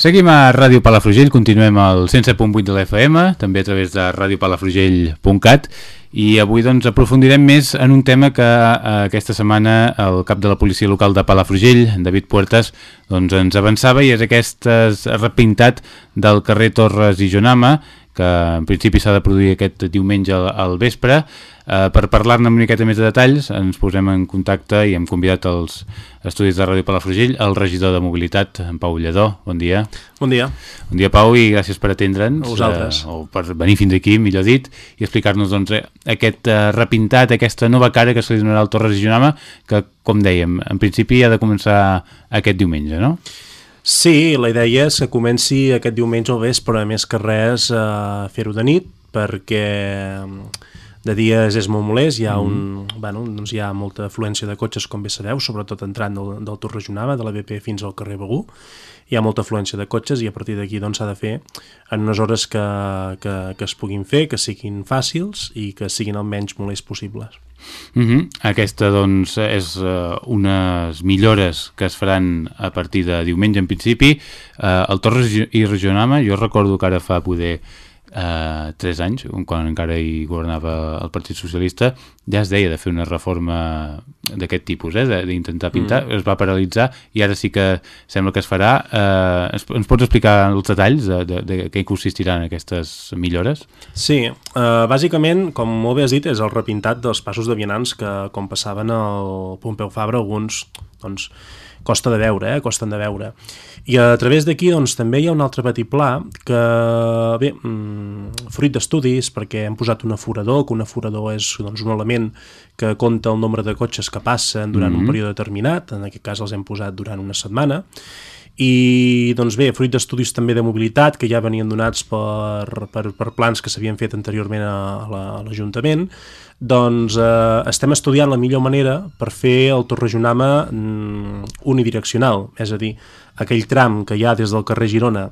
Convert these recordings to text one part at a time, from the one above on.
Seguim a Ràdio Palafrugell, continuem al 107.8 de l'FM, també a través de radiopalafrugell.cat i avui doncs aprofundirem més en un tema que eh, aquesta setmana el cap de la policia local de Palafrugell, David Puertas, doncs ens avançava i és aquest repintat del carrer Torres i Jonama que en principi s'ha de produir aquest diumenge al, vespre. Eh, per parlar-ne una miqueta més de detalls ens posem en contacte i hem convidat als estudis de Ràdio Palafrugell el regidor de Mobilitat, en Pau Lledó. Bon dia. Bon dia. Bon dia, Pau, i gràcies per atendre'ns. A vosaltres. Eh, o per venir fins aquí, millor dit, i explicar-nos doncs, aquest eh, repintat, aquesta nova cara que se li donarà al Torres i Jonama, que, com dèiem, en principi ha de començar aquest diumenge, no? Sí, la idea és que comenci aquest diumenge al vespre, més que res eh, fer-ho de nit, perquè de dies és molt molest, hi ha, un, mm. bueno, doncs hi ha molta afluència de cotxes, com bé sabeu, sobretot entrant del, del Torrejonava, de la BP fins al carrer Begú, hi ha molta afluència de cotxes i a partir d'aquí doncs, s'ha doncs, de fer en unes hores que, que, que es puguin fer, que siguin fàcils i que siguin el menys molest possibles. Mhm. -huh. Aquesta, doncs, és uh, unes millores que es faran a partir de diumenge, en principi. Uh, el Torres i Regionama, jo recordo que ara fa poder eh, 3 anys, quan encara hi governava el Partit Socialista, ja es deia de fer una reforma d'aquest tipus, eh, d'intentar pintar, mm. es va paralitzar i ara sí que sembla que es farà. Eh, ens, ens pots explicar els detalls de, de, de què consistiran aquestes millores? Sí, eh, bàsicament, com molt bé has dit, és el repintat dels passos de vianants que, com passaven al Pompeu Fabra, alguns doncs, costa de veure, eh? costen de veure. I a través d'aquí doncs, també hi ha un altre petit pla que, bé, mm, fruit d'estudis, perquè hem posat un aforador, que un aforador és doncs, un element que compta el nombre de cotxes que passen durant mm -hmm. un període determinat, en aquest cas els hem posat durant una setmana, i doncs bé, fruit d'estudis també de mobilitat que ja venien donats per, per, per plans que s'havien fet anteriorment a l'Ajuntament, doncs eh, estem estudiant la millor manera per fer el Torrejonama mm, unidireccional, és a dir, aquell tram que hi ha des del carrer Girona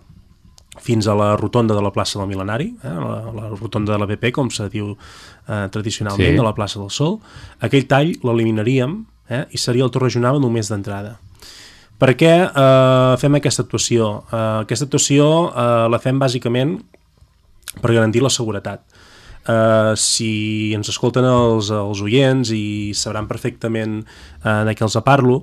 fins a la rotonda de la plaça del Milenari, eh, la, la rotonda de la BP, com se diu eh, tradicionalment, sí. de la plaça del Sol, aquell tall l'eliminaríem eh, i seria el Torrejonama només d'entrada. Per què eh, fem aquesta actuació? Eh, aquesta actuació eh, la fem bàsicament per garantir la seguretat. Uh, si ens escolten els, els oients i sabran perfectament uh, de què els parlo,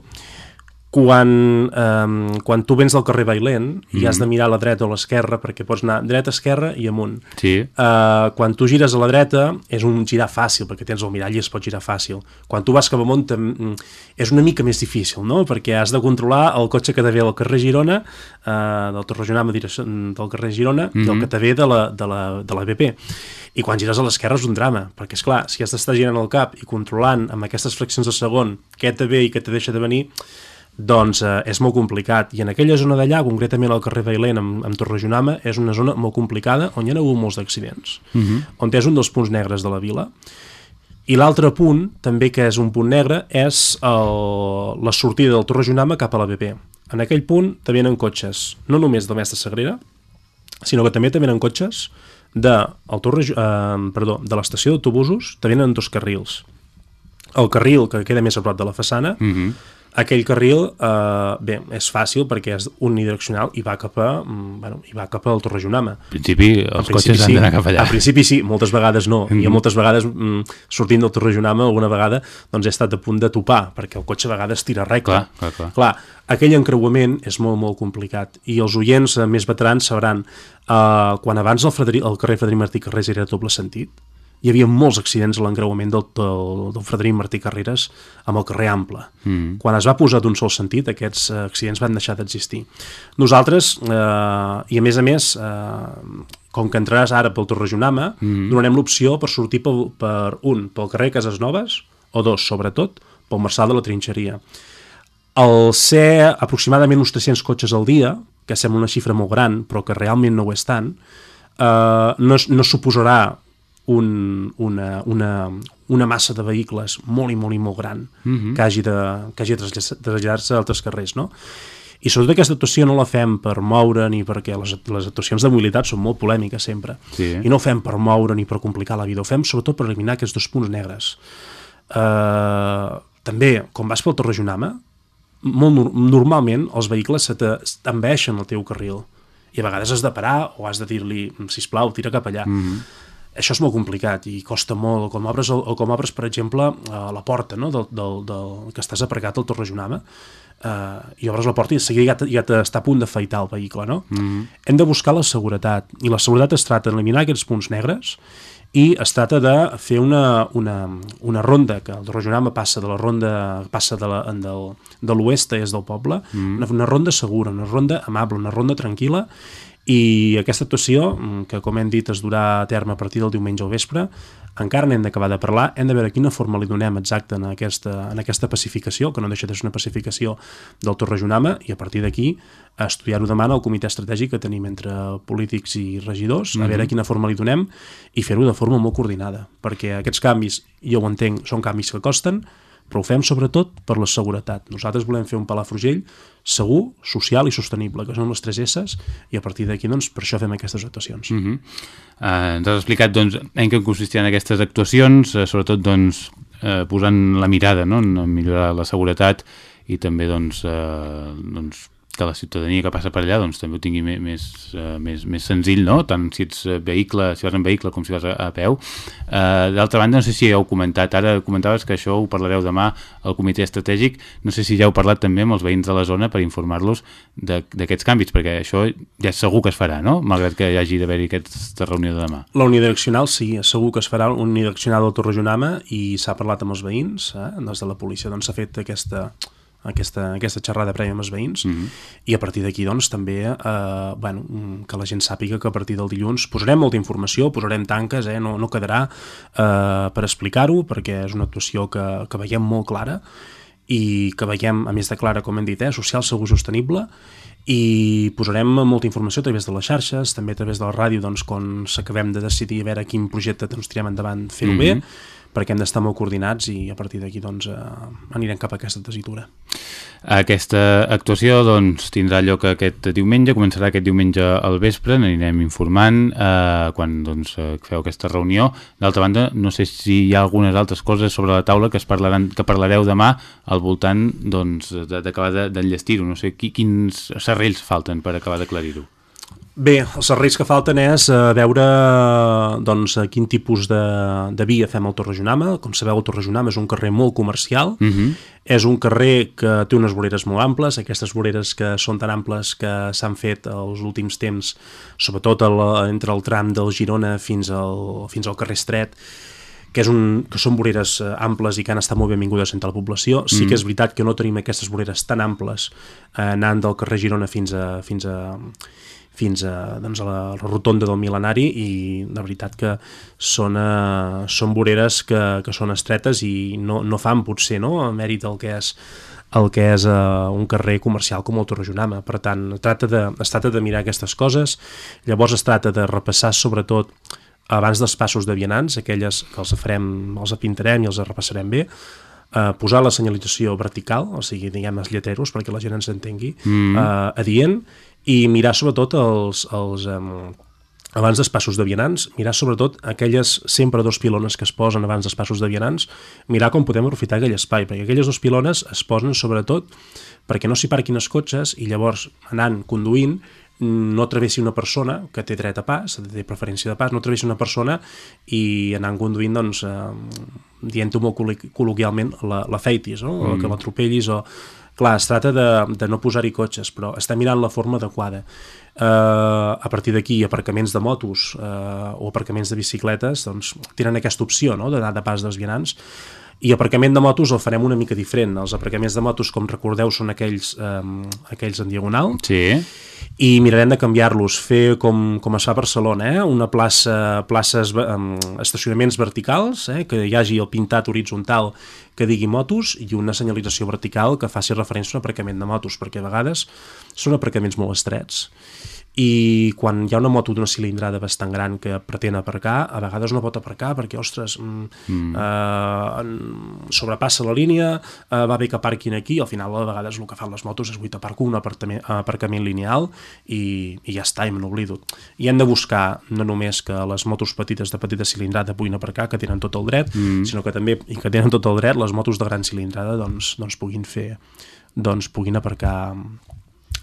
quan, um, quan tu vens del carrer Bailent mm. i has de mirar a la dreta o a l'esquerra perquè pots anar dreta, esquerra i amunt sí. uh, quan tu gires a la dreta és un girar fàcil perquè tens el mirall i es pot girar fàcil quan tu vas cap amunt és una mica més difícil no? perquè has de controlar el cotxe que te ve al carrer Girona uh, del Torrejonama del carrer Girona mm -hmm. i el que te ve de la, de la, de la BP i quan gires a l'esquerra és un drama, perquè és clar, si has d'estar girant el cap i controlant amb aquestes fraccions de segon què te ve i què te deixa de venir, doncs eh, és molt complicat. I en aquella zona d'allà, concretament al carrer Bailén amb, amb Torrejonama, és una zona molt complicada on hi ha hagut molts d'accidents, uh mhm. -huh. on és un dels punts negres de la vila. I l'altre punt, també que és un punt negre, és el, la sortida del Torrejonama cap a la BP. En aquell punt també venen cotxes, no només del Mestre Sagrera, sinó que també també venen cotxes de, el Torre, eh, perdó, de l'estació d'autobusos, també venen dos carrils. El carril que queda més a prop de la façana uh mhm. -huh aquell carril, eh, bé, és fàcil perquè és unidireccional i va cap a, mm, bueno, i va cap al Torrejonama. En principi els cotxes sí. han d'anar cap allà. En principi sí, moltes vegades no. Mm. I moltes vegades, mm, sortint del Torrejonama, alguna vegada doncs he estat a punt de topar, perquè el cotxe a vegades tira recte. Clar, clar, clar. clar aquell encreuament és molt, molt complicat. I els oients eh, més veterans sabran, eh, quan abans el, Frederic, el carrer Frederic Martí Carrers era doble sentit, hi havia molts accidents a l'encreuament del, del, del Frederic Martí Carreras amb el carrer Ample. Mm. Quan es va posar d'un sol sentit, aquests eh, accidents van deixar d'existir. Nosaltres, eh, i a més a més, eh, com que entraràs ara pel Torrejonama, mm. donarem l'opció per sortir per, per un, pel carrer Cases Noves, o dos, sobretot, pel Marçal de la Trinxeria. Al ser aproximadament uns 300 cotxes al dia, que sembla una xifra molt gran, però que realment no ho és tant, eh, no, no suposarà un, una, una, una massa de vehicles molt i molt i molt gran uh mhm. -huh. que hagi de, que hagi de traslladar-se a altres carrers, no? I sobretot aquesta actuació no la fem per moure ni perquè les, les actuacions de mobilitat són molt polèmiques sempre. Sí. I no ho fem per moure ni per complicar la vida, ho fem sobretot per eliminar aquests dos punts negres. Uh, també, quan vas pel Torrejonama, molt normalment els vehicles se t'enveixen el teu carril i a vegades has de parar o has de dir-li, sisplau, tira cap allà. Mm -hmm. Això és molt complicat i costa molt, com obres, o com obres per exemple, a la porta no? del, del, del, que estàs aparcat al Torrejonama, eh, i obres la porta i de seguida ja, ja està a punt de feitar el vehicle, no? Mm -hmm. Hem de buscar la seguretat, i la seguretat es tracta d'eliminar aquests punts negres i es tracta de fer una, una, una ronda, que el Rojonama passa de la ronda, passa de l'oest a est del poble, mm. una, una ronda segura, una ronda amable, una ronda tranquil·la, i aquesta actuació, que com hem dit es durà a terme a partir del diumenge al vespre, encara n'hem d'acabar de parlar, hem de veure quina forma li donem exacta en aquesta, en aquesta pacificació, que no deixa de ser una pacificació del Torrejonama, i a partir d'aquí estudiar-ho demà al comitè estratègic que tenim entre polítics i regidors, mm -hmm. a veure mhm. quina forma li donem i fer-ho de forma molt coordinada, perquè aquests canvis, jo ho entenc, són canvis que costen, però ho fem sobretot per la seguretat. Nosaltres volem fer un Palafrugell segur, social i sostenible, que són les tres S's, i a partir d'aquí, doncs, per això fem aquestes actuacions. Uh -huh. uh, ens has explicat, doncs, en què consistien aquestes actuacions, uh, sobretot, doncs, uh, posant la mirada no? en millorar la seguretat i també, doncs, uh, doncs que la ciutadania que passa per allà doncs, també ho tingui més, més, uh, més, més senzill, no? tant si ets vehicle, si vas en vehicle com si vas a, a peu. Uh, D'altra banda, no sé si ja heu comentat, ara comentaves que això ho parlareu demà al comitè estratègic, no sé si ja heu parlat també amb els veïns de la zona per informar-los d'aquests canvis, perquè això ja segur que es farà, no? malgrat que hi hagi d'haver-hi aquesta reunió de demà. La unidireccional sí, segur que es farà unidireccional del Torrejonama i s'ha parlat amb els veïns, eh? des de la policia doncs s'ha fet aquesta aquesta, aquesta xerrada prèvia amb els veïns mm -hmm. i a partir d'aquí doncs també eh, bueno, que la gent sàpiga que a partir del dilluns posarem molta informació, posarem tanques eh, no, no quedarà eh, per explicar-ho perquè és una actuació que, que veiem molt clara i que veiem, a més de clara, com hem dit, eh, social, segur, sostenible i posarem molta informació a través de les xarxes, també a través de la ràdio doncs, quan s'acabem de decidir a veure quin projecte doncs, tirem endavant fer-ho mm -hmm. bé perquè hem d'estar molt coordinats i a partir d'aquí doncs, eh, anirem cap a aquesta tesitura. Aquesta actuació doncs, tindrà lloc aquest diumenge, començarà aquest diumenge al vespre, n'anirem informant eh, quan doncs, eh, feu aquesta reunió. D'altra banda, no sé si hi ha algunes altres coses sobre la taula que, es parlaran, que parlareu demà al voltant doncs, d'acabar doncs, d'enllestir-ho. No sé qui, quins serrells falten per acabar d'aclarir-ho. Bé, els serrells que falten és uh, veure doncs, quin tipus de, de via fem al Torrejonama. Com sabeu, el Torrejonama és un carrer molt comercial, uh mhm. -huh. és un carrer que té unes voreres molt amples, aquestes voreres que són tan amples que s'han fet els últims temps, sobretot el, entre el tram del Girona fins al, fins al carrer Estret, que, és un, que són voreres eh, amples i que han estat molt benvingudes entre la població. Sí mm. que és veritat que no tenim aquestes voreres tan amples eh, anant del carrer Girona fins a, fins a, fins a, doncs, a la, la rotonda del mil·lenari i de veritat que són, uh, són voreres que, que són estretes i no, no fan potser no, a mèrit el que és el que és uh, un carrer comercial com el Torrejonama. Per tant, tracta de, es tracta de mirar aquestes coses, llavors es tracta de repassar sobretot abans dels passos de vianants, aquelles que els farem, els apintarem i els repassarem bé, uh, posar la senyalització vertical, o sigui, diguem els lleteros perquè la gent ens entengui, mm. uh, adient, i mirar sobretot els, els um, abans dels passos de vianants, mirar sobretot aquelles sempre dos pilones que es posen abans dels passos de vianants, mirar com podem aprofitar aquell espai, perquè aquelles dos pilones es posen sobretot perquè no s'hi parquin els cotxes i llavors anant conduint no travessi una persona que té dret a pas, té preferència de pas, no travessi una persona i anant conduint, doncs, eh, dient-ho molt col·loquialment, la, la feitis, no? Mm. que l'atropellis o Clar, es tracta de, de no posar-hi cotxes, però està mirant la forma adequada. Uh, a partir d'aquí, aparcaments de motos uh, o aparcaments de bicicletes doncs, tenen aquesta opció no? d'anar de pas dels vianants i aparcament de motos el farem una mica diferent. Els aparcaments de motos, com recordeu, són aquells, um, aquells en diagonal. Sí. I mirarem de canviar-los, fer com, com es fa a Barcelona, eh? una plaça, places, um, estacionaments verticals, eh? que hi hagi el pintat horitzontal que digui motos i una senyalització vertical que faci referència a un aparcament de motos, perquè a vegades són aparcaments molt estrets i quan hi ha una moto d'una cilindrada bastant gran que pretén aparcar, a vegades no pot aparcar perquè, ostres, mm, mm. Eh, sobrepassa la línia, eh, va bé que aparquin aquí, al final a vegades el que fan les motos és vull aparco un aparcament, lineal i, i ja està, i me n'oblido. I hem de buscar no només que les motos petites de petita cilindrada puguin aparcar, que tenen tot el dret, mm. sinó que també, i que tenen tot el dret, les motos de gran cilindrada doncs, doncs puguin fer doncs puguin aparcar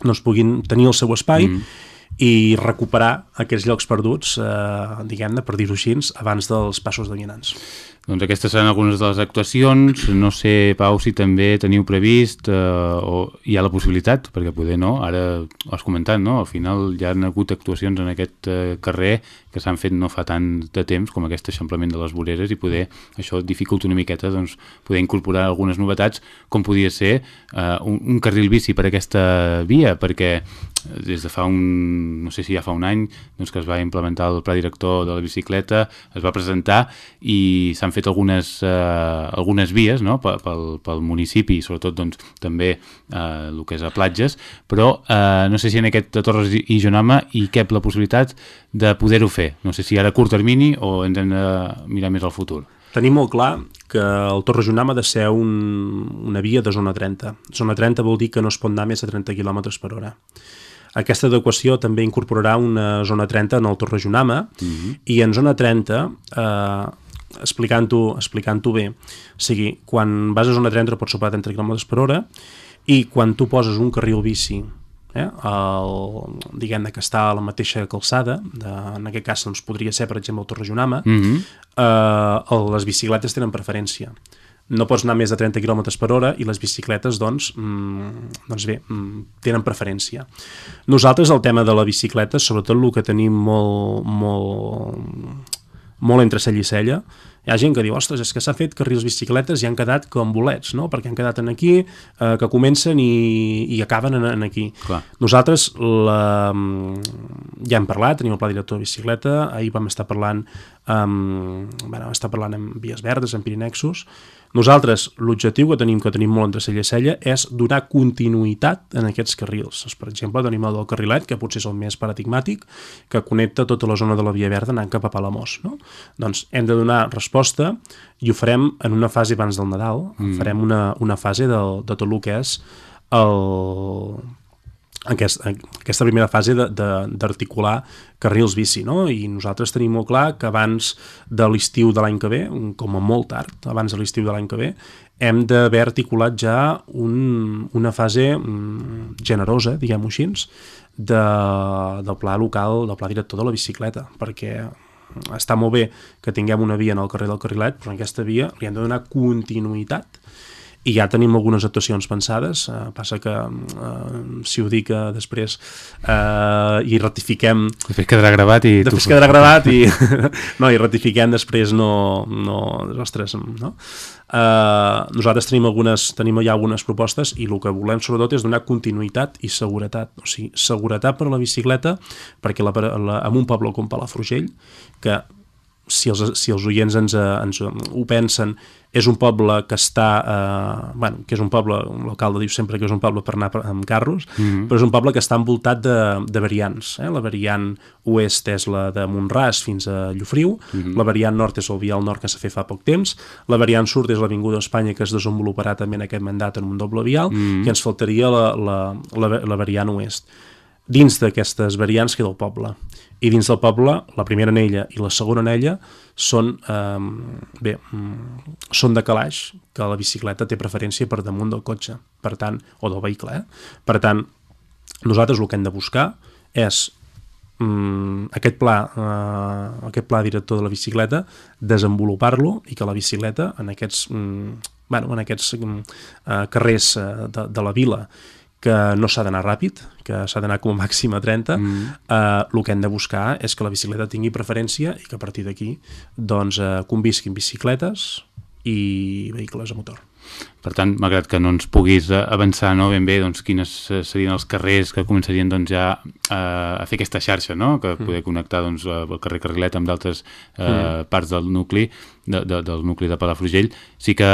doncs puguin tenir el seu espai mm i recuperar aquests llocs perduts, eh, diguem-ne, per dir-ho així, abans dels passos de vianants. Doncs aquestes seran algunes de les actuacions. No sé, Pau, si també teniu previst eh, o hi ha la possibilitat, perquè poder no, ara has comentat, no? Al final hi ha hagut actuacions en aquest eh, carrer que s'han fet no fa tant de temps com aquest eixamplament de les voreres i poder, això dificulta una miqueta doncs, poder incorporar algunes novetats com podia ser eh, un, un carril bici per aquesta via, perquè des de fa un, no sé si ja fa un any doncs que es va implementar el pla director de la bicicleta, es va presentar i s'han fet algunes, eh, algunes vies no? pel, pel municipi sobretot doncs, també eh, el que és a platges, però eh, no sé si en aquest de Torres i Jonama hi cap la possibilitat de poder-ho fer? No sé si ara a curt termini o ens hem de mirar més al futur. Tenim molt clar que el Torre Junam ha de ser un, una via de zona 30. Zona 30 vol dir que no es pot anar més a 30 km per hora. Aquesta adequació també incorporarà una zona 30 en el Torre Junama uh mhm. -huh. i en zona 30, eh, explicant-ho explicant bé, o sigui, quan vas a zona 30 pots superar 30 km per hora i quan tu poses un carril bici eh? el, diguem que està a la mateixa calçada, de, en aquest cas doncs, podria ser, per exemple, el Torrejonama, mm -hmm. eh, les bicicletes tenen preferència. No pots anar més de 30 km per hora i les bicicletes, doncs, mm, doncs bé, mm, tenen preferència. Nosaltres, el tema de la bicicleta, sobretot el que tenim molt, molt, molt entre cella i cella, hi ha gent que diu, ostres, és que s'ha fet carrils bicicletes i han quedat com bolets, no? perquè han quedat en aquí, eh, que comencen i, i acaben en, en aquí. Clar. Nosaltres la, ja hem parlat, tenim el pla director de bicicleta, ahir vam estar parlant amb, bueno, estar parlant amb Vies Verdes, amb Pirinexos, nosaltres, l'objectiu que tenim, que tenim molt entre cella i cella, és donar continuïtat en aquests carrils. Per exemple, tenim el del carrilet, que potser és el més paradigmàtic, que connecta tota la zona de la Via Verda anant cap a Palamós. No? Doncs hem de donar resposta i ho farem en una fase abans del Nadal, mm. farem una, una fase de, de tot el que és el, aquest, aquesta primera fase d'articular carrils bici, no? I nosaltres tenim molt clar que abans de l'estiu de l'any que ve, com a molt tard, abans de l'estiu de l'any que ve, hem d'haver articulat ja un, una fase mm, generosa, diguem-ho així, de, del pla local, del pla director de la bicicleta, perquè està molt bé que tinguem una via en el carrer del Carrilet, però en aquesta via li hem de donar continuïtat i ja tenim algunes actuacions pensades, uh, passa que uh, si ho dic uh, després uh, i ratifiquem... Després quedarà gravat i... Després quedarà gravat i... no, i ratifiquem després no... no ostres, no? Uh, nosaltres tenim algunes tenim ja algunes propostes i el que volem sobretot és donar continuïtat i seguretat, o sigui, seguretat per a la bicicleta perquè la, la, en un poble com Palafrugell que si els, si els oients ens, ens ho pensen és un poble que està, eh, bueno, que és un poble, l'alcalde diu sempre que és un poble per anar amb carros, mm -hmm. però és un poble que està envoltat de, de variants. Eh? La variant oest és la de Montràs fins a Llofriu, mm -hmm. la variant nord és el vial nord que s'ha fet fa poc temps, la variant sud és l'Avinguda Espanya que es desenvoluparà també en aquest mandat en un doble vial, mm -hmm. i ens faltaria la, la, la, la variant oest. Dins d'aquestes variants queda el poble. I dins del poble, la primera anella i la segona anella són, eh, bé, mm, són de calaix, que la bicicleta té preferència per damunt del cotxe, per tant, o del vehicle. Eh? Per tant, nosaltres el que hem de buscar és mm, aquest pla, eh, aquest pla director de la bicicleta, desenvolupar-lo i que la bicicleta en aquests, mm, bueno, en aquests mm, eh, carrers eh, de, de la vila que no s'ha d'anar ràpid, que s'ha d'anar com a màxim a 30, mm. eh, el que hem de buscar és que la bicicleta tingui preferència i que a partir d'aquí doncs, eh, convisquin bicicletes i vehicles a motor. Per tant, malgrat que no ens puguis eh, avançar no, ben bé doncs, quines eh, serien els carrers que començarien doncs, ja a, eh, a fer aquesta xarxa, no? que mm. poder connectar doncs, el carrer Carrilet amb d'altres eh, mm. parts del nucli, de, de, del nucli de Palafrugell, sí que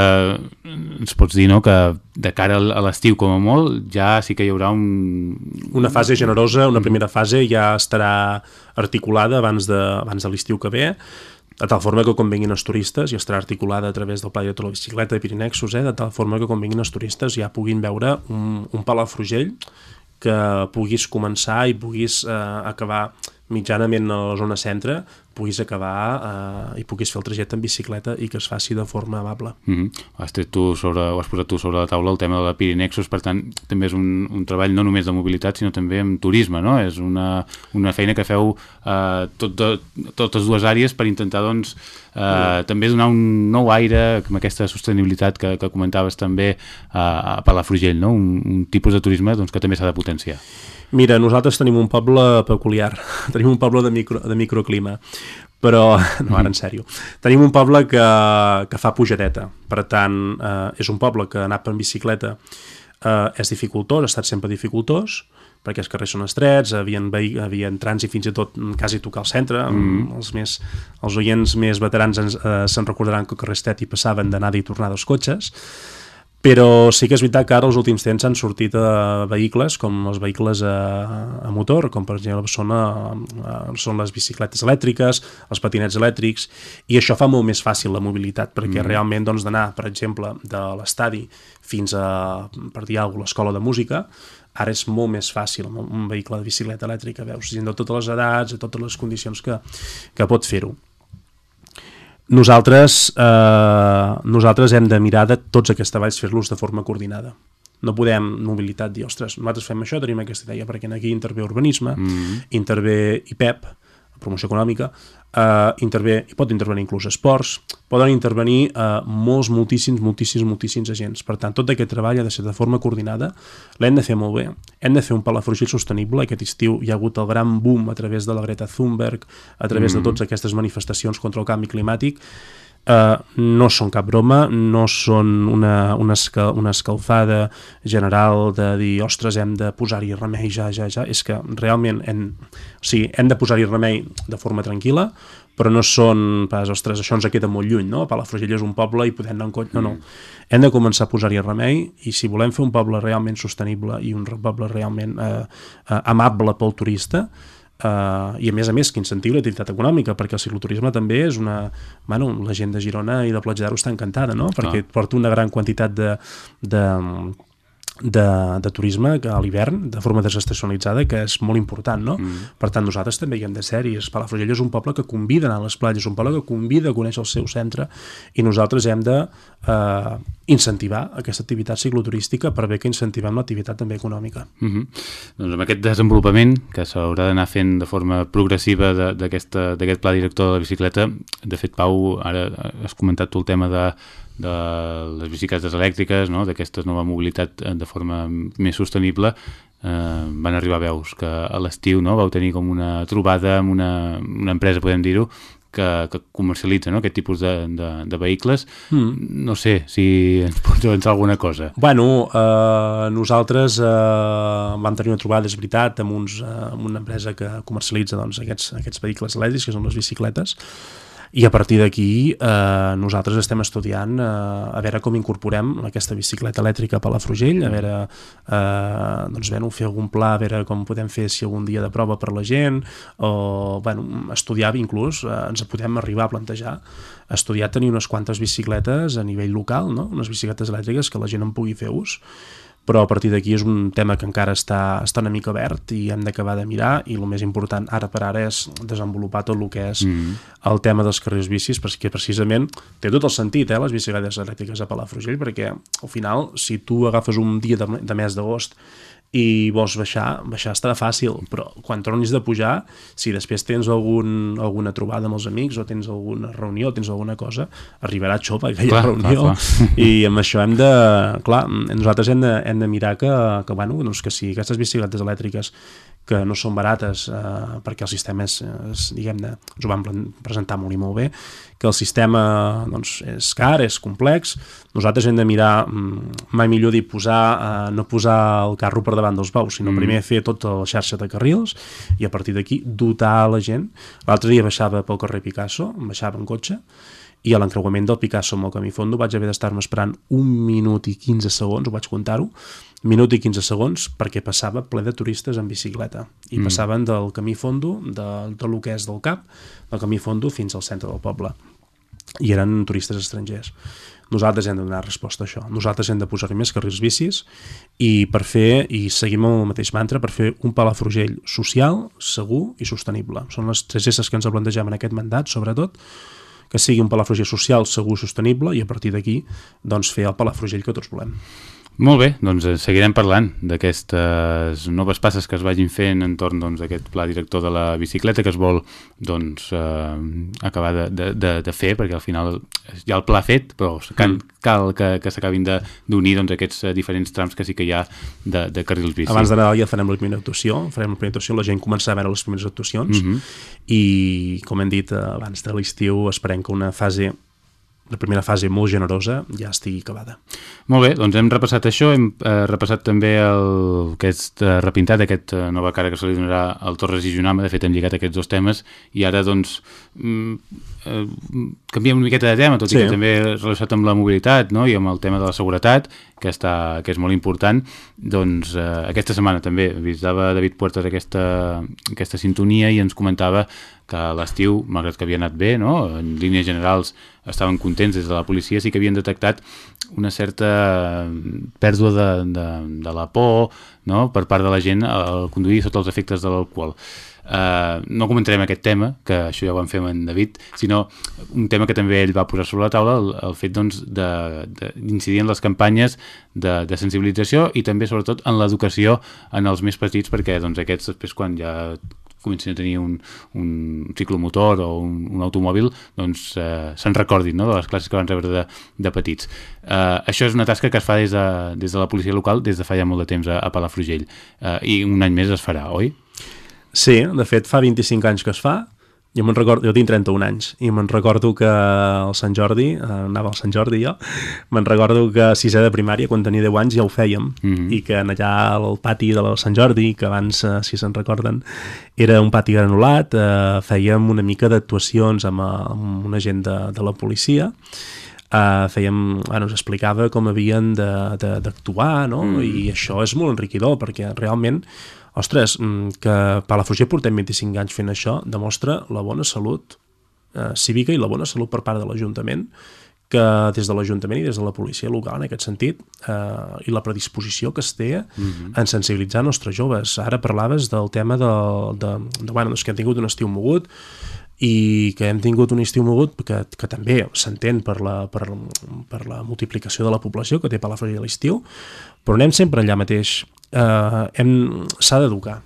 ens pots dir no, que de cara a l'estiu com a molt ja sí que hi haurà un... Una fase generosa, una primera fase ja estarà articulada abans de, abans de l'estiu que ve, de tal forma que quan vinguin els turistes, i estarà articulada a través del Pla de la Bicicleta de Pirinexos, eh, de tal forma que quan vinguin els turistes ja puguin veure un, un Palafrugell que puguis començar i puguis eh, acabar mitjanament a la zona centre, puguis acabar eh, i puguis fer el trajecte en bicicleta i que es faci de forma amable. Mm -hmm. Has, tret tu sobre, ho has posat tu sobre la taula el tema de la Pirinexus, per tant, també és un, un treball no només de mobilitat, sinó també amb turisme, no? És una, una feina que feu eh, tot de, totes dues àrees per intentar, doncs, eh, també donar un nou aire amb aquesta sostenibilitat que, que comentaves també a, a Palafrugell, no? Un, un tipus de turisme doncs, que també s'ha de potenciar. Mira, nosaltres tenim un poble peculiar, tenim un poble de, micro, de microclima, però, no, ara en sèrio, tenim un poble que, que fa pujadeta, per tant, eh, és un poble que anar en bicicleta eh, és dificultós, ha estat sempre dificultós, perquè els carrers són estrets, havien, havien trànsit fins i tot quasi tocar al centre, mm. els, més, els oients més veterans eh, se'n recordaran que el carrer Estet hi passaven d'anada i tornada dels cotxes, però sí que és veritat que ara els últims temps han sortit eh, vehicles com els vehicles a, a motor, com per exemple són, a, són les bicicletes elèctriques, els patinets elèctrics, i això fa molt més fàcil la mobilitat, perquè mm. realment doncs, d'anar, per exemple, de l'estadi fins a, per dir alguna l'escola de música, ara és molt més fàcil un vehicle de bicicleta elèctrica, veus gent de totes les edats, de totes les condicions que, que pot fer-ho nosaltres, eh, nosaltres hem de mirar de tots aquests treballs fer-los de forma coordinada. No podem mobilitat dir, ostres, nosaltres fem això, tenim aquesta idea, perquè aquí intervé urbanisme, mm -hmm. intervé IPEP, promoció econòmica, eh, intervé, i pot intervenir inclús esports, poden intervenir eh, molts, moltíssims, moltíssims, moltíssims agents. Per tant, tot aquest treball ha de ser de forma coordinada, l'hem de fer molt bé, hem de fer un palafrugell sostenible, aquest estiu hi ha hagut el gran boom a través de la Greta Thunberg, a través mm. de totes aquestes manifestacions contra el canvi climàtic, Uh, no són cap broma, no són una, una, escal, una escalfada general de dir, ostres, hem de posar-hi remei ja, ja, ja, és que realment hem, o sigui, hem de posar-hi remei de forma tranquil·la, però no són pas, ostres, això ens queda molt lluny, no? Palafrugell és un poble i podem anar en coll... No, no. Mm. Hem de començar a posar-hi remei i si volem fer un poble realment sostenible i un poble realment eh, eh, amable pel turista, Uh, i a més a més que incentivi l'activitat econòmica perquè el cicloturisme també és una bueno, la gent de Girona i de Platja d'Aro està encantada no? perquè ah. porta una gran quantitat de, de, de, de turisme que a l'hivern de forma desestacionalitzada que és molt important no? Mm. per tant nosaltres també hi hem de sèries Palafrugell és un poble que convida a anar a les platges un poble que convida a conèixer el seu centre i nosaltres hem de uh, incentivar aquesta activitat cicloturística per bé que incentivem l'activitat també econòmica. Mhm. -huh. Doncs amb aquest desenvolupament que s'haurà d'anar fent de forma progressiva d'aquest pla director de la bicicleta, de fet Pau, ara has comentat tu el tema de, de les bicicletes elèctriques, no? d'aquesta nova mobilitat de forma més sostenible, eh, van arribar veus que a l'estiu no? vau tenir com una trobada amb una, una empresa, podem dir-ho, que, que comercialitza no? aquest tipus de, de, de vehicles. Mm. No sé si ens pots avançar alguna cosa. Bueno, eh, nosaltres eh, vam tenir una trobada, és veritat, amb, uns, eh, amb una empresa que comercialitza doncs, aquests, aquests vehicles elèctrics, que són les bicicletes, i a partir d'aquí eh, nosaltres estem estudiant eh, a veure com incorporem aquesta bicicleta elèctrica a Palafrugell, a veure eh, doncs, bueno, fer algun pla, a veure com podem fer si algun dia de prova per la gent o bueno, estudiar inclús, eh, ens podem arribar a plantejar estudiar tenir unes quantes bicicletes a nivell local, no? unes bicicletes elèctriques que la gent en pugui fer ús però a partir d'aquí és un tema que encara està, està una mica obert i hem d'acabar de mirar i el més important ara per ara és desenvolupar tot el que és mm. el tema dels carrers bicis perquè precisament té tot el sentit eh, les bicicletes elèctriques a Palafrugell perquè al final si tu agafes un dia de, de mes d'agost i vols baixar, baixar estarà fàcil, però quan tornis de pujar, si després tens algun, alguna trobada amb els amics o tens alguna reunió, o tens alguna cosa, arribarà xopa aquella clar, reunió clar, clar. i amb això hem de, clar, nosaltres hem de, hem de mirar que, que, bueno, doncs que si aquestes bicicletes elèctriques que no són barates eh, perquè el sistema és, és diguem-ne, ens ho van presentar molt i molt bé, que el sistema doncs, és car, és complex, nosaltres hem de mirar, mm, mai millor dir, posar, eh, no posar el carro per davant dels bous, sinó mm. primer fer tota la xarxa de carrils i a partir d'aquí dotar la gent. L'altre dia baixava pel carrer Picasso, baixava en cotxe, i a l'encreuament del Picasso amb el camí fondo vaig haver d'estar-me esperant un minut i 15 segons, ho vaig comptar-ho, minut i 15 segons perquè passava ple de turistes en bicicleta i mm. passaven del camí fondo, de, de lo que és del cap, del camí fondo fins al centre del poble. i eren turistes estrangers. Nosaltres hem de donar resposta a això. Nosaltres hem de posar-hi més carrils bicis i per fer, i seguim el mateix mantra, per fer un Palafrugell social, segur i sostenible. Són les tres esses que ens plantegem en aquest mandat, sobretot, que sigui un Palafrugell social, segur i sostenible i a partir d'aquí doncs, fer el Palafrugell que tots volem. Molt bé, doncs eh, seguirem parlant d'aquestes noves passes que es vagin fent entorn doncs, d'aquest doncs, pla director de la bicicleta que es vol doncs, eh, acabar de, de, de, de fer, perquè al final hi ha el pla fet, però cal, mm. cal que, que s'acabin d'unir doncs, aquests eh, diferents trams que sí que hi ha de, de carrils bici. Abans de Nadal ja farem la primera actuació, farem la primera actuació, la gent començarà a veure les primeres actuacions mm -hmm. i, com hem dit, eh, abans de l'estiu esperem que una fase la primera fase molt generosa ja estigui acabada. Molt bé, doncs hem repassat això, hem eh, repassat també el, aquest eh, repintat, aquesta eh, nova cara que se li donarà al Torres i Junama, de fet hem lligat aquests dos temes, i ara doncs mm, eh, canviem una miqueta de tema, tot sí. i que també relacionat amb la mobilitat no? i amb el tema de la seguretat, que, està, que és molt important, doncs eh, aquesta setmana també visitava David Puertas aquesta, aquesta sintonia i ens comentava que l'estiu, malgrat que havia anat bé, no? en línies generals estaven contents des de la policia, sí que havien detectat una certa pèrdua de, de, de la por no? per part de la gent al conduir sota els efectes de l'alcohol. Uh, no comentarem aquest tema, que això ja ho vam fer amb en David, sinó un tema que també ell va posar sobre la taula, el, el fet doncs, d'incidir en les campanyes de, de sensibilització i també sobretot en l'educació en els més petits, perquè doncs, aquests després quan ja comencin a tenir un, un ciclomotor o un, un automòbil, doncs eh, se'n recordin no? de les classes que van rebre de, de petits. Eh, això és una tasca que es fa des de, des de la policia local des de fa ja molt de temps a, a Palafrugell eh, i un any més es farà, oi? Sí, de fet fa 25 anys que es fa, jo me'n recordo, jo tinc 31 anys i me'n recordo que al Sant Jordi, eh, anava al Sant Jordi jo, me'n recordo que a sisè de primària, quan tenia 10 anys, ja ho fèiem mm -hmm. i que en allà al pati de la Sant Jordi, que abans, eh, si se'n recorden, era un pati granulat, eh, fèiem una mica d'actuacions amb, amb una gent de, de la policia Uh, fèiem, bueno, ens explicava com havien d'actuar, no? Mm. i això és molt enriquidor perquè realment ostres, mm, que Palafrugell portem 25 anys fent això, demostra la bona salut eh, cívica i la bona salut per part de l'Ajuntament, que des de l'Ajuntament i des de la policia local, en aquest sentit, eh, i la predisposició que es té uh mhm. -huh. en sensibilitzar nostres joves. Ara parlaves del tema de, de, de bueno, doncs que hem tingut un estiu mogut, i que hem tingut un estiu mogut que, que també s'entén per, la, per, per la multiplicació de la població que té Palafrugell a l'estiu, però anem sempre allà mateix eh, s'ha d'educar,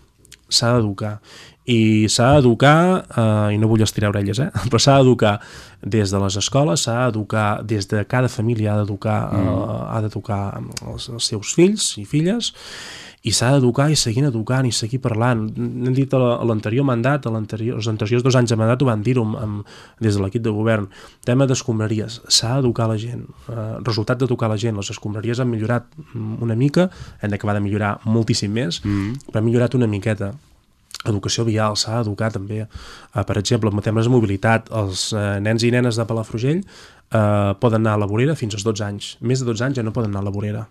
s'ha d'educar i s'ha d'educar, eh, i no vull estirar orelles, eh? però s'ha d'educar des de les escoles, s'ha d'educar des de cada família, ha d'educar mm. eh, ha d'educar els, els seus fills i filles, i s'ha d'educar i seguint educant i seguir parlant. Hem dit a l'anterior mandat, a els anteriors dos anys de mandat ho van dir-ho des de l'equip de govern, tema d'escombraries, s'ha d'educar la gent. Eh, resultat d'educar la gent, les escombraries han millorat una mica, hem d'acabar de millorar moltíssim més, mm. però han millorat una miqueta educació vial, s'ha d'educar també. Uh, per exemple, en temes de mobilitat, els uh, nens i nenes de Palafrugell uh, poden anar a la vorera fins als 12 anys. Més de 12 anys ja no poden anar a la vorera.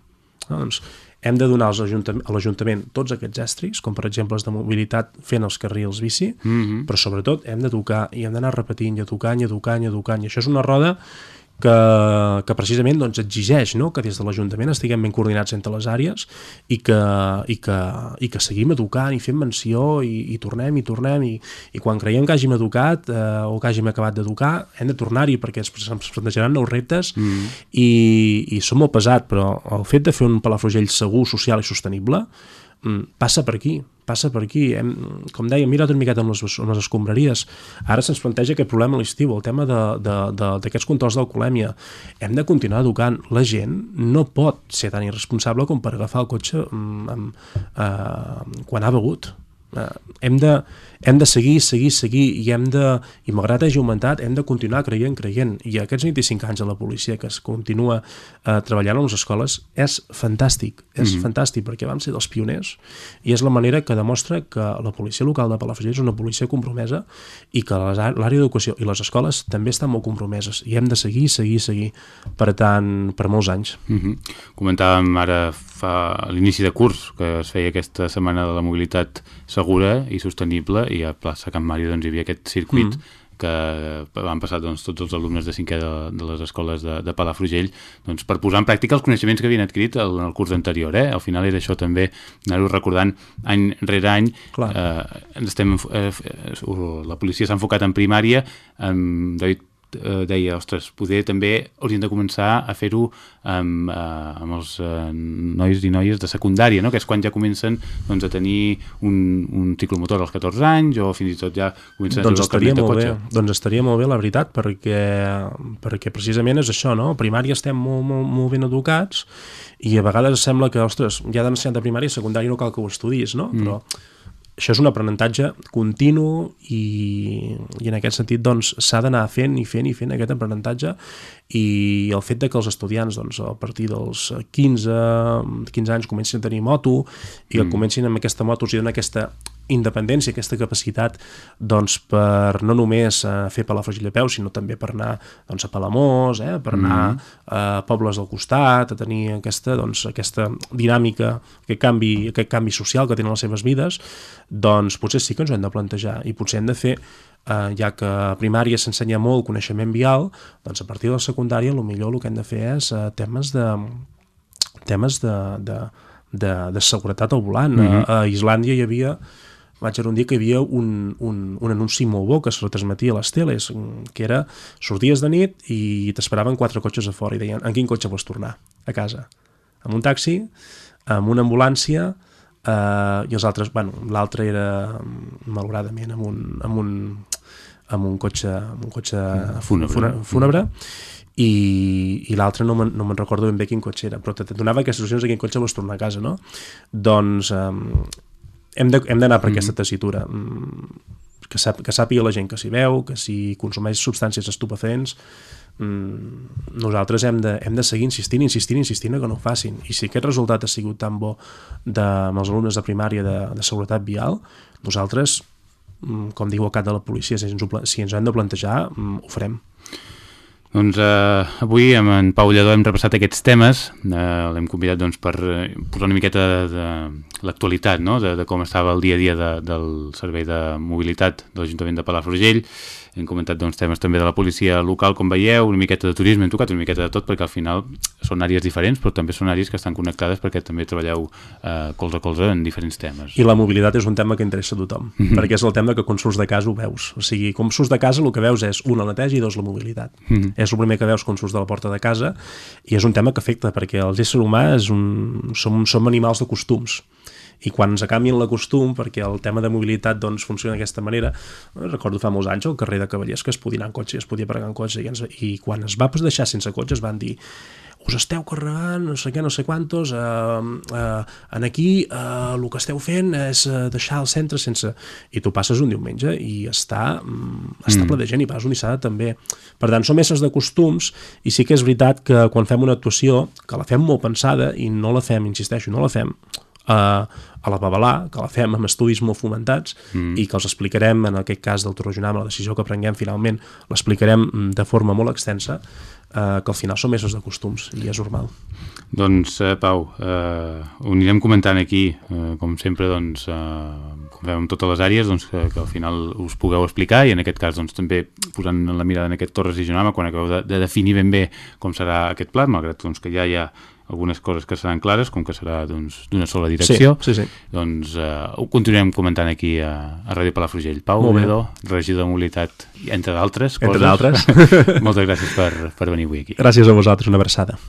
No, doncs hem de donar a l'Ajuntament tots aquests estris, com per exemple els de mobilitat fent els carrils bici, mm -hmm. però sobretot hem d'educar i hem d'anar repetint i educant i educant i educant i això és una roda que, que precisament doncs, exigeix no? que des de l'Ajuntament estiguem ben coordinats entre les àrees i que, i que, i que seguim educant i fem menció i, i tornem i tornem i, i quan creiem que hàgim educat eh, o que hàgim acabat d'educar hem de tornar-hi perquè es, es plantejaran nous reptes mm. i, i som molt pesat però el fet de fer un Palafrugell segur, social i sostenible mm, passa per aquí passa per aquí. Hem, com deia, mirat una miqueta amb les, amb les escombraries. Ara se'ns planteja aquest problema a l'estiu, el tema d'aquests controls d'alcoholèmia. Hem de continuar educant. La gent no pot ser tan irresponsable com per agafar el cotxe amb, amb, eh, quan ha begut. Eh, hem, de, hem de seguir, seguir, seguir i hem de, i malgrat hagi augmentat, hem de continuar creient, creient. I aquests 25 anys de la policia que es continua eh, treballant a les escoles és fantàstic, és mm -hmm. fantàstic perquè vam ser dels pioners i és la manera que demostra que la policia local de Palafrugell és una policia compromesa i que l'àrea d'educació i les escoles també estan molt compromeses i hem de seguir, seguir, seguir per tant, per molts anys. Mm -hmm. Comentàvem ara fa l'inici de curs que es feia aquesta setmana de la mobilitat segura i sostenible i a plaça Can Màrio doncs, hi havia aquest circuit mm. que van passar doncs, tots els alumnes de cinquè de, de les escoles de, de Palafrugell doncs, per posar en pràctica els coneixements que havien adquirit en el curs anterior. Eh? Al final era això també, anar-ho recordant any rere any. Clar. Eh, estem, eh, la policia s'ha enfocat en primària, amb David eh, deia, ostres, poder també haurien de començar a fer-ho amb, eh, amb els eh, nois i noies de secundària, no? que és quan ja comencen doncs, a tenir un, un ciclomotor als 14 anys o fins i tot ja comencen doncs a el carnet de cotxe. Bé. Doncs estaria molt bé, la veritat, perquè, perquè precisament és això, no? A primària estem molt, molt, molt ben educats i a vegades sembla que, ostres, ja d'ensenyant de primària i secundària no cal que ho estudis, no? Mm. Però això és un aprenentatge continu i, i en aquest sentit doncs s'ha d'anar fent i fent i fent aquest aprenentatge i el fet de que els estudiants doncs, a partir dels 15, 15 anys comencin a tenir moto i que mm. comencin amb aquesta moto els donen aquesta independència, aquesta capacitat doncs, per no només uh, fer Palafrugell a peu, sinó també per anar doncs, a Palamós, eh, per anar mm -hmm. a pobles del costat, a tenir aquesta, doncs, aquesta dinàmica, aquest canvi, aquest canvi social que tenen les seves vides, doncs potser sí que ens ho hem de plantejar i potser hem de fer eh, ja que a primària s'ensenya molt coneixement vial, doncs a partir de la secundària el millor el que hem de fer és eh, temes de temes de, de, de, de seguretat al volant. Mm -hmm. a, a Islàndia hi havia vaig veure un dia que hi havia un, un, un anunci molt bo que es retransmetia a les teles, que era sorties de nit i t'esperaven quatre cotxes a fora i deien, en quin cotxe vols tornar? A casa. Amb un taxi, amb una ambulància, eh, i els altres, bueno, l'altre era malauradament amb un, amb un, amb un cotxe, amb un cotxe fúnebre, fúnebre i, i l'altre no me'n no me recordo ben bé quin cotxe era, però te donava aquestes opcions de quin cotxe vols tornar a casa, no? Doncs um, hem d'anar per mm. aquesta tessitura que, sap, que sàpiga la gent que s'hi veu, que si consumeix substàncies estupefents mm, nosaltres hem de, hem de seguir insistint, insistint, insistint que no ho facin. I si aquest resultat ha sigut tan bo de, amb els alumnes de primària de, de seguretat vial, nosaltres com diu el cap de la policia si ens, ho, si ens ho hem de plantejar, ho farem. Doncs eh, avui amb en Pau Lledó hem repassat aquests temes, eh, l'hem convidat doncs, per eh, posar una miqueta de, de l'actualitat, no? de, de com estava el dia a dia de, del servei de mobilitat de l'Ajuntament de Palafrugell, hem comentat doncs, temes també de la policia local, com veieu, una miqueta de turisme, hem tocat una miqueta de tot, perquè al final són àrees diferents, però també són àrees que estan connectades perquè també treballeu eh, colze a colze en diferents temes. I la mobilitat és un tema que interessa a tothom, mm -hmm. perquè és el tema que quan surts de casa ho veus. O sigui, com surts de casa el que veus és, un, la neteja i dos, la mobilitat. Mm -hmm. És el primer que veus quan surts de la porta de casa i és un tema que afecta, perquè el ésser humà és un... som, som animals de costums i quan ens canvien la costum, perquè el tema de mobilitat doncs, funciona d'aquesta manera, recordo fa molts anys al carrer de Cavallers que es podia anar en cotxe, es podia pagar en cotxe, i, ens, i quan es va deixar sense cotxe es van dir us esteu carregant, no sé què, no sé quantos, eh, eh, en aquí eh, el que esteu fent és eh, deixar el centre sense... I tu passes un diumenge i està, mm, està mm. ple de gent i pas un dissabte també. Per tant, som éssers de costums i sí que és veritat que quan fem una actuació, que la fem molt pensada i no la fem, insisteixo, no la fem a, a la Babalà, que la fem amb estudis molt fomentats mm. i que els explicarem, en aquest cas del Torrejonam, la decisió que prenguem finalment, l'explicarem de forma molt extensa, eh, que al final són mesos de costums i és normal. Doncs, eh, Pau, eh, ho anirem comentant aquí, eh, com sempre, doncs, eh, com fem amb totes les àrees, doncs, que, que al final us pugueu explicar i en aquest cas doncs, també posant la mirada en aquest Torres i Jonama quan acabeu de, de definir ben bé com serà aquest plat, malgrat doncs, que ja hi ha algunes coses que seran clares, com que serà doncs, d'una doncs, sola direcció, sí, sí, sí. doncs uh, ho continuem comentant aquí a, a Ràdio Palafrugell. Pau Obedo, regidor de mobilitat, entre d'altres coses. Entre d'altres. Moltes gràcies per, per venir avui aquí. Gràcies a vosaltres, una abraçada.